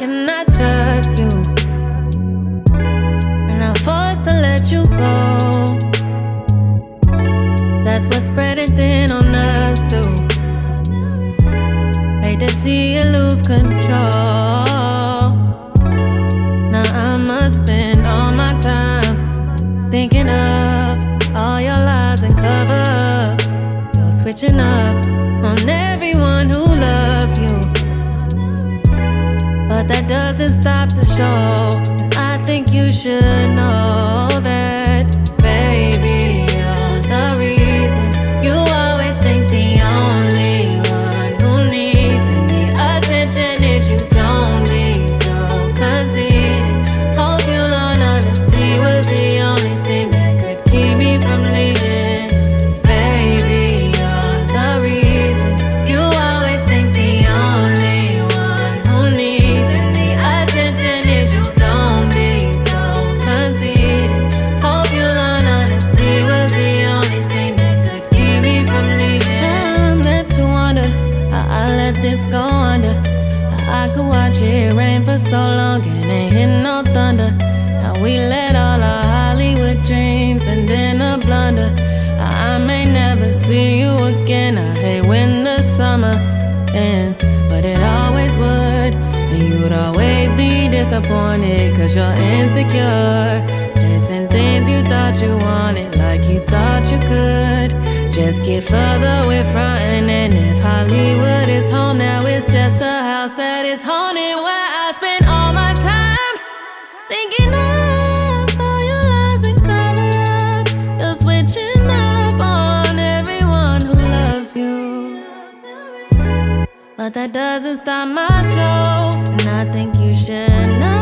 cannot trust you. And I'm forced to let you go. That's what's spreading thin on us, too. Hate to see you lose control. Now I must spend all my time thinking of all your lies and cover ups. You're switching up on everyone who the show. I think you should know this go under. I could watch it rain for so long and ain't hit no thunder. How we let all our Hollywood dreams and then a blunder. I may never see you again. I hate when the summer ends, but it always would. And you'd always be disappointed, cause you're insecure. Chasing things you thought you wanted, like you thought you could. Just get further frontin', and if Hollywood is home, now it's just a house that is haunted where I spend all my time thinking of all your lies and cover-ups. You're switching up on everyone who loves you. But that doesn't stop my show, and I think you should know.